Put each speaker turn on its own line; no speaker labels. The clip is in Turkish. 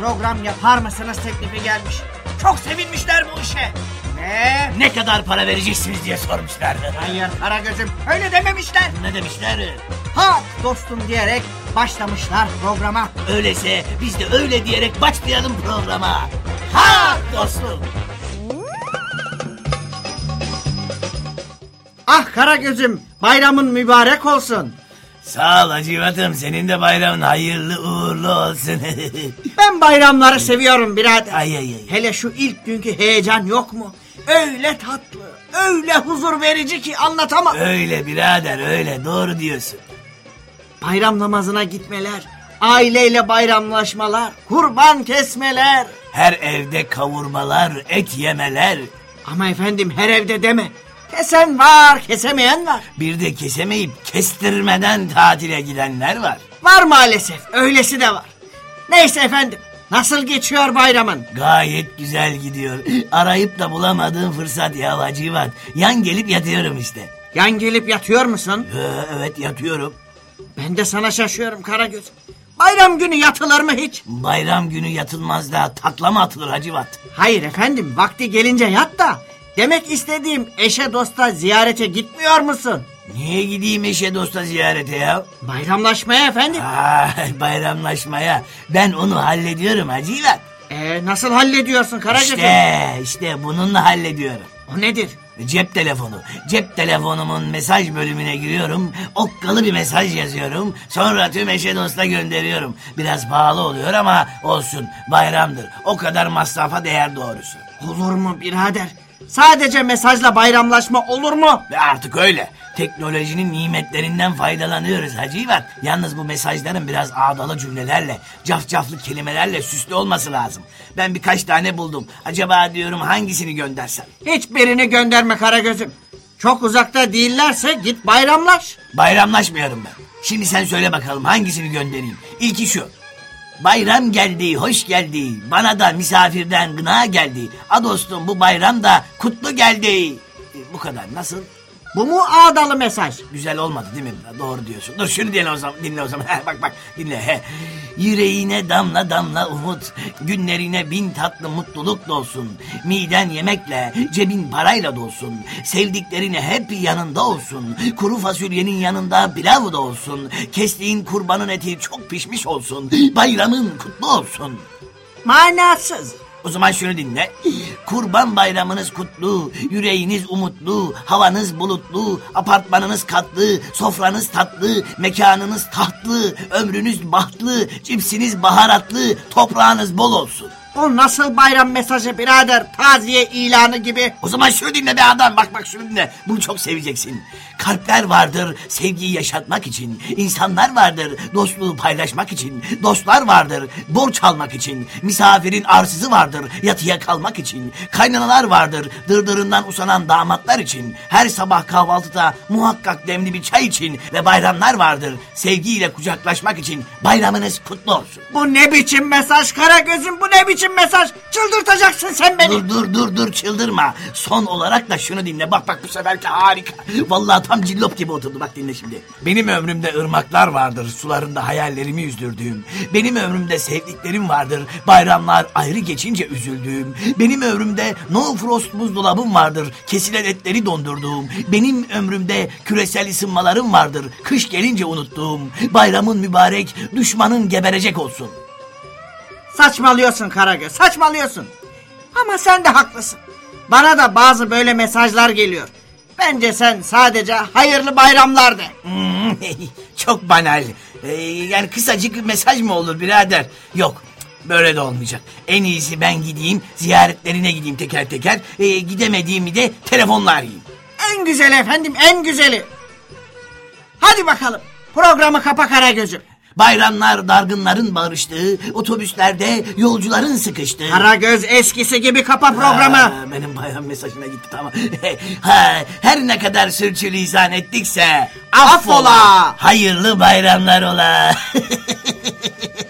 program yapar mısınız teklifi gelmiş. Çok sevinmişler bu işe. Ve
Ne kadar para vereceksiniz diye sormuşlar.
hayır Karagöz'üm öyle dememişler.
Ne demişler?
Ha dostum diyerek başlamışlar programa.
Öyleyse biz de öyle diyerek başlayalım programa. Ha dostum.
Ah Karagöz'üm bayramın mübarek olsun.
Sağ ol Hacivat'ım. Senin de bayramın hayırlı uğurlu olsun.
Ben bayramları seviyorum birader.
ay ay ay.
Hele şu ilk günkü heyecan yok mu? Öyle tatlı, öyle huzur verici ki anlatamam.
Öyle birader öyle doğru diyorsun.
Bayram namazına gitmeler, aileyle bayramlaşmalar, kurban kesmeler.
Her evde kavurmalar, et yemeler.
Ama efendim her evde deme. Kesen var, kesemeyen var.
Bir de kesemeyip kestirmeden tatile gidenler var.
Var maalesef, öylesi de var. Neyse efendim, nasıl geçiyor bayramın?
Gayet güzel gidiyor. Arayıp da bulamadığım fırsat ya Hacivat. Yan gelip yatıyorum işte.
Yan gelip yatıyor musun?
Ee, evet yatıyorum.
Ben de sana şaşıyorum Karagöz. Bayram günü yatılır mı hiç?
Bayram günü yatılmaz da takla mı atılır Hacivat?
Hayır efendim, vakti gelince yat da. Demek istediğim eşe dosta ziyarete gitmiyor musun?
Niye gideyim eşe dosta ziyarete ya?
Bayramlaşmaya efendim.
Aa, bayramlaşmaya. Ben onu hallediyorum Hacivat.
Ee, nasıl hallediyorsun Karagöz'üm?
İşte, işte bununla hallediyorum.
O nedir?
Cep telefonu. Cep telefonumun mesaj bölümüne giriyorum. Okkalı bir mesaj yazıyorum. Sonra tüm eşe dosta gönderiyorum. Biraz pahalı oluyor ama olsun. Bayramdır. O kadar masrafa değer doğrusu.
Olur mu birader? Sadece mesajla bayramlaşma olur mu?
Ve artık öyle. Teknolojinin nimetlerinden faydalanıyoruz Hacivat. Yalnız bu mesajların biraz ağdalı cümlelerle, cafcaflı kelimelerle süslü olması lazım. Ben birkaç tane buldum. Acaba diyorum hangisini göndersem?
Hiçbirini gönderme Karagöz'üm. Çok uzakta değillerse git bayramlaş.
Bayramlaşmıyorum ben. Şimdi sen söyle bakalım hangisini göndereyim? İlki şu. Bayram geldi, hoş geldi. Bana da misafirden gına geldi. A dostum bu bayram da kutlu geldi. E, Bu kadar nasıl?
Bu mu ağdalı mesaj?
Güzel olmadı değil mi? Doğru diyorsun. Dur şunu dinle o zaman. Dinle o zaman. bak bak dinle. Yüreğine damla damla umut. Günlerine bin tatlı mutluluk dolsun. Miden yemekle, cebin parayla dolsun. Sevdiklerine hep yanında olsun. Kuru fasulyenin yanında pilav da olsun. Kestiğin kurbanın eti çok pişmiş olsun. Bayramın kutlu olsun.
Manasız.
O zaman şunu dinle. Kurban bayramınız kutlu, yüreğiniz umutlu, havanız bulutlu, apartmanınız katlı, sofranız tatlı, mekanınız tahtlı, ömrünüz bahtlı, cipsiniz baharatlı, toprağınız bol olsun.
O nasıl bayram mesajı birader? Taziye ilanı gibi.
O zaman şunu dinle be adam bak bak şunu dinle. Bunu çok seveceksin. Kalpler vardır sevgiyi yaşatmak için. İnsanlar vardır dostluğu paylaşmak için. Dostlar vardır borç almak için. Misafirin arsızı vardır yatıya kalmak için. Kaynanalar vardır dırdırından usanan damatlar için. Her sabah kahvaltıda muhakkak demli bir çay için. Ve bayramlar vardır sevgiyle kucaklaşmak için. Bayramınız kutlu olsun.
Bu ne biçim mesaj Karagöz'üm bu ne biçim mesaj? Çıldırtacaksın sen beni.
Dur dur dur dur çıldırma. Son olarak da şunu dinle. Bak bak bu seferki harika. Vallahi tam cillop gibi oturdu. Bak dinle şimdi. Benim ömrümde ırmaklar vardır. Sularında hayallerimi yüzdürdüğüm. Benim ömrümde sevdiklerim vardır. Bayramlar ayrı geçince üzüldüğüm. Benim ömrümde no frost buzdolabım vardır. Kesilen etleri dondurduğum. Benim ömrümde küresel ısınmalarım vardır. Kış gelince unuttuğum. Bayramın mübarek, düşmanın geberecek olsun.
Saçmalıyorsun Karagöz saçmalıyorsun. Ama sen de haklısın. Bana da bazı böyle mesajlar geliyor. Bence sen sadece hayırlı bayramlar de.
Hmm, Çok banal. Ee, yani kısacık bir mesaj mı olur birader? Yok. Böyle de olmayacak. En iyisi ben gideyim ziyaretlerine gideyim teker teker. Ee, gidemediğimi de telefonla arayayım.
En güzeli efendim en güzeli. Hadi bakalım programı kapa Karagöz'üm.
Bayramlar dargınların barıştığı, otobüslerde yolcuların sıkıştığı.
Karagöz eskisi gibi kapa programı.
Ha, benim bayram mesajına gitti tamam. ha, her ne kadar sürçülisan ettikse
Affola.
Hayırlı bayramlar ola.